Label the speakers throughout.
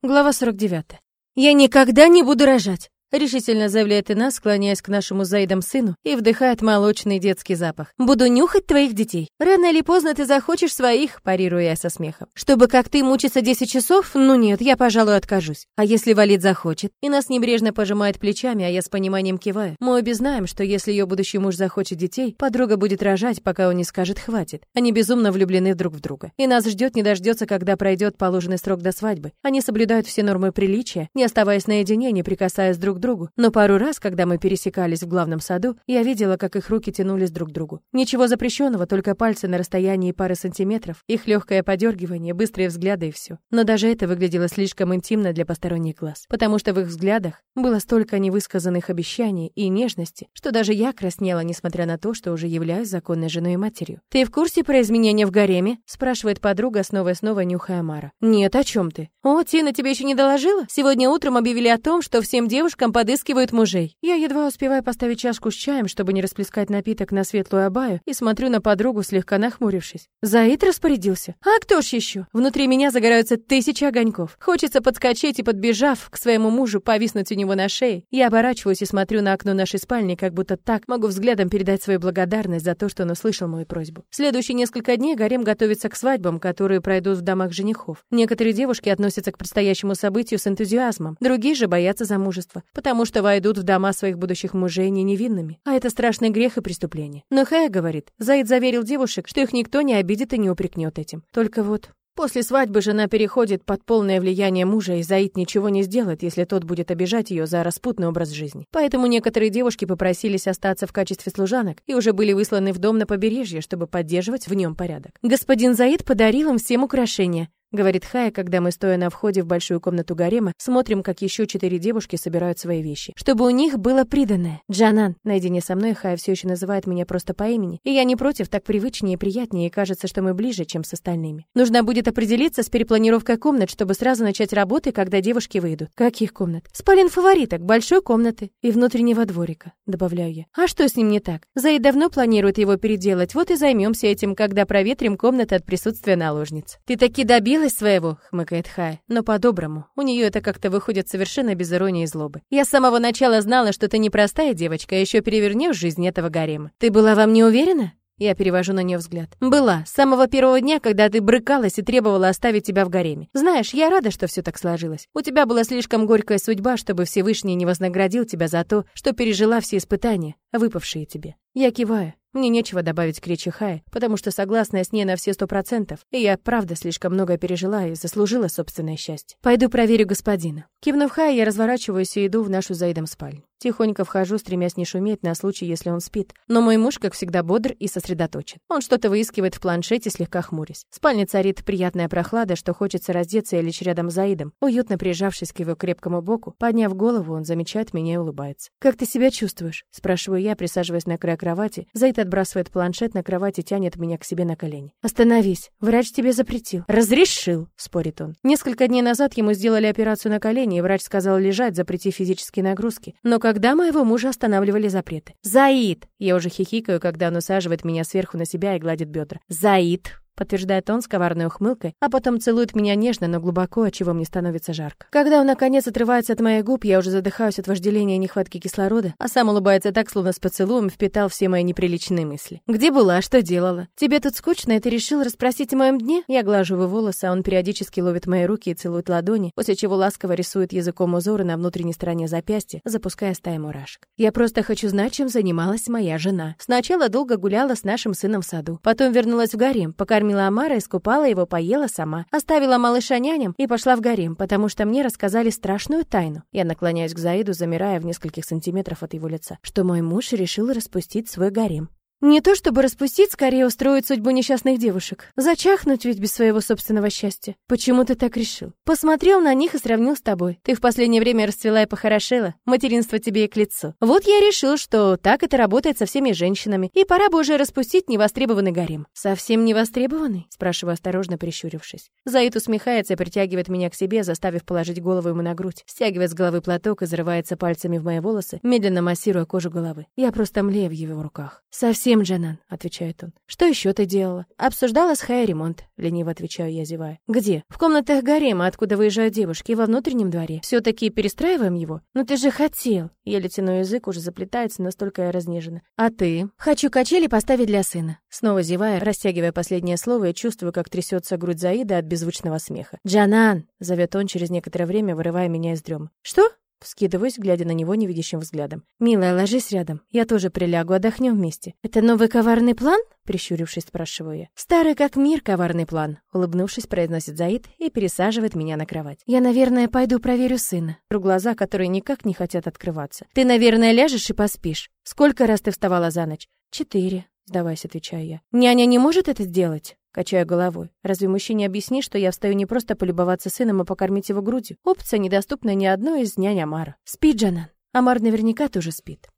Speaker 1: Глава 49. Я никогда не буду рожать. Решительно заявляет Инна, склоняясь к нашему Заидам сыну и вдыхает молочный детский запах. «Буду нюхать твоих детей. Рано или поздно ты захочешь своих», парирую я со смехом. «Чтобы как ты мучиться 10 часов? Ну нет, я, пожалуй, откажусь. А если Валид захочет?» И нас небрежно пожимает плечами, а я с пониманием киваю. Мы обе знаем, что если ее будущий муж захочет детей, подруга будет рожать, пока он не скажет «хватит». Они безумно влюблены друг в друга. И нас ждет не дождется, когда пройдет положенный срок до свадьбы. Они соблюдают все нормы приличия, не оставаясь наедине, не прикасаясь друг к другу, но пару раз, когда мы пересекались в главном саду, я видела, как их руки тянулись друг к другу. Ничего запрещенного, только пальцы на расстоянии пары сантиметров, их легкое подергивание, быстрые взгляды и все. Но даже это выглядело слишком интимно для посторонних глаз, потому что в их взглядах было столько невысказанных обещаний и нежности, что даже я краснела, несмотря на то, что уже являюсь законной женой и матерью. «Ты в курсе про изменения в гареме?» спрашивает подруга, снова и снова нюхая Мара. «Нет, о чем ты?» «О, Тина тебе еще не доложила? Сегодня утром объявили о том, что всем девушкам подыскивают разыскивают мужей. Я едва успеваю поставить чашку с чаем, чтобы не расплескать напиток на светлую абаю, и смотрю на подругу, слегка нахмурившись. Заид распорядился. А кто ж еще? Внутри меня загораются тысячи огоньков. Хочется подскочить и, подбежав к своему мужу, повиснуть у него на шее. Я оборачиваюсь и смотрю на окно нашей спальни, как будто так могу взглядом передать свою благодарность за то, что он услышал мою просьбу. Следующие несколько дней гарем готовится к свадьбам, которые пройдут в домах женихов. Некоторые девушки относятся к предстоящему событию с энтузиазмом, другие же боятся замужества, потому что войдут в дома своих будущих мужей не невинными. А это страшный грех и преступление. Но Хая говорит, Заид заверил девушек, что их никто не обидит и не упрекнет этим. Только вот После свадьбы жена переходит под полное влияние мужа, и Заид ничего не сделает, если тот будет обижать ее за распутный образ жизни. Поэтому некоторые девушки попросились остаться в качестве служанок и уже были высланы в дом на побережье, чтобы поддерживать в нем порядок. Господин Заид подарил им всем украшения, говорит Хая, когда мы, стоя на входе в большую комнату гарема, смотрим, как еще четыре девушки собирают свои вещи. Чтобы у них было приданное. Джанан, наедине со мной, Хая все еще называет меня просто по имени. И я не против, так привычнее и приятнее, и кажется, что мы ближе, чем с остальными. Нужно будет определиться с перепланировкой комнат, чтобы сразу начать работы, когда девушки выйдут. Каких комнат? Спален фавориток, большой комнаты и внутреннего дворика, добавляю я. А что с ним не так? Заид давно планирует его переделать, вот и займемся этим, когда проветрим комнаты от присутствия наложниц. Ты таки добил добилась своего», — хмыкает Хай, — «но по-доброму. У нее это как-то выходит совершенно без иронии и злобы. Я с самого начала знала, что ты непростая девочка, а еще перевернешь жизнь этого гарема. Ты была во мне уверена?» Я перевожу на нее взгляд. «Была. С самого первого дня, когда ты брыкалась и требовала оставить тебя в гареме. Знаешь, я рада, что все так сложилось. У тебя была слишком горькая судьба, чтобы Всевышний не вознаградил тебя за то, что пережила все испытания, выпавшие тебе. Я киваю. Мне нечего добавить к речи Хай, потому что согласна с ней на все сто процентов, и я правда слишком много пережила и заслужила собственное счастье. Пойду проверю господина. Кивнув Хай, я разворачиваюсь и иду в нашу Заидом спальню. Тихонько вхожу, стремясь не шуметь на случай, если он спит. Но мой муж, как всегда, бодр и сосредоточен. Он что-то выискивает в планшете, слегка хмурясь. В спальне царит приятная прохлада, что хочется раздеться и лечь рядом с Заидом. Уютно прижавшись к его крепкому боку, подняв голову, он замечает меня и улыбается. «Как ты себя чувствуешь?» – спрашиваю я, присаживаясь на край кровати. Заид отбрасывает планшет на кровать и тянет меня к себе на колени. «Остановись. Врач тебе запретил». «Разрешил», – спорит он. Несколько дней назад ему сделали операцию на колени, и врач сказал лежать, запретив физические нагрузки. Но когда моего мужа останавливали запреты. «Заид!» Я уже хихикаю, когда он усаживает меня сверху на себя и гладит бедра. «Заид!» Подтверждает он с коварной ухмылкой, а потом целует меня нежно, но глубоко, от чего мне становится жарко. Когда он наконец отрывается от моих губ, я уже задыхаюсь от вожделения и нехватки кислорода, а сам улыбается так, словно с поцелуем впитал все мои неприличные мысли. Где была, что делала? Тебе тут скучно, и ты решил расспросить о моем дне? Я глажу его волосы, а он периодически ловит мои руки и целует ладони, после чего ласково рисует языком узоры на внутренней стороне запястья, запуская стаи мурашек. Я просто хочу знать, чем занималась моя жена. Сначала долго гуляла с нашим сыном в саду, потом вернулась в гарем, покормила накормила Амара, искупала его, поела сама. Оставила малыша няням и пошла в гарем, потому что мне рассказали страшную тайну. Я наклоняюсь к Заиду, замирая в нескольких сантиметрах от его лица, что мой муж решил распустить свой гарем. Не то чтобы распустить, скорее устроить судьбу несчастных девушек. Зачахнуть ведь без своего собственного счастья. Почему ты так решил? Посмотрел на них и сравнил с тобой. Ты в последнее время расцвела и похорошела. Материнство тебе и к лицу. Вот я решил, что так это работает со всеми женщинами. И пора бы уже распустить невостребованный гарем. Совсем невостребованный? Спрашиваю осторожно, прищурившись. Заид усмехается и притягивает меня к себе, заставив положить голову ему на грудь. Стягивает с головы платок и зарывается пальцами в мои волосы, медленно массируя кожу головы. Я просто млею в его руках. Совсем «Совсем, Джанан», — отвечает он. «Что еще ты делала?» «Обсуждала с Хай ремонт», — лениво отвечаю я, зевая. «Где?» «В комнатах гарема, откуда выезжают девушки, во внутреннем дворе. Все-таки перестраиваем его?» «Ну ты же хотел!» Еле тяну язык, уже заплетается, настолько я разнежена. «А ты?» «Хочу качели поставить для сына». Снова зевая, растягивая последнее слово, и чувствую, как трясется грудь Заида от беззвучного смеха. «Джанан!» — зовет он через некоторое время, вырывая меня из дрема. «Что?» Вскидываюсь, глядя на него невидящим взглядом. «Милая, ложись рядом. Я тоже прилягу, отдохнем вместе». «Это новый коварный план?» Прищурившись, спрашиваю я. «Старый как мир коварный план», — улыбнувшись, произносит Заид и пересаживает меня на кровать. «Я, наверное, пойду проверю сына». Тру глаза, которые никак не хотят открываться. «Ты, наверное, ляжешь и поспишь. Сколько раз ты вставала за ночь?» «Четыре», — сдаваясь, отвечаю я. «Няня не может это сделать?» Качаю головой. Разве мужчине объясни, что я встаю не просто полюбоваться сыном, а покормить его грудью? Опция недоступна ни одной из нянь Амара. Спит Джанан. Амар наверняка тоже спит.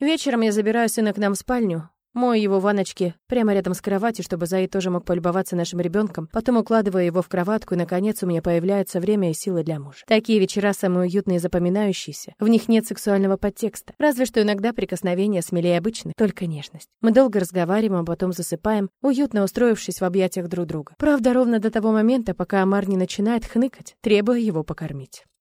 Speaker 1: Вечером я забираю сына к нам в спальню, Мою его ванночки прямо рядом с кроватью, чтобы Заид тоже мог полюбоваться нашим ребенком. Потом укладываю его в кроватку, и, наконец, у меня появляется время и силы для мужа. Такие вечера самые уютные и запоминающиеся. В них нет сексуального подтекста. Разве что иногда прикосновения смелее обычных, только нежность. Мы долго разговариваем, а потом засыпаем, уютно устроившись в объятиях друг друга. Правда, ровно до того момента, пока Амар не начинает хныкать, требуя его покормить.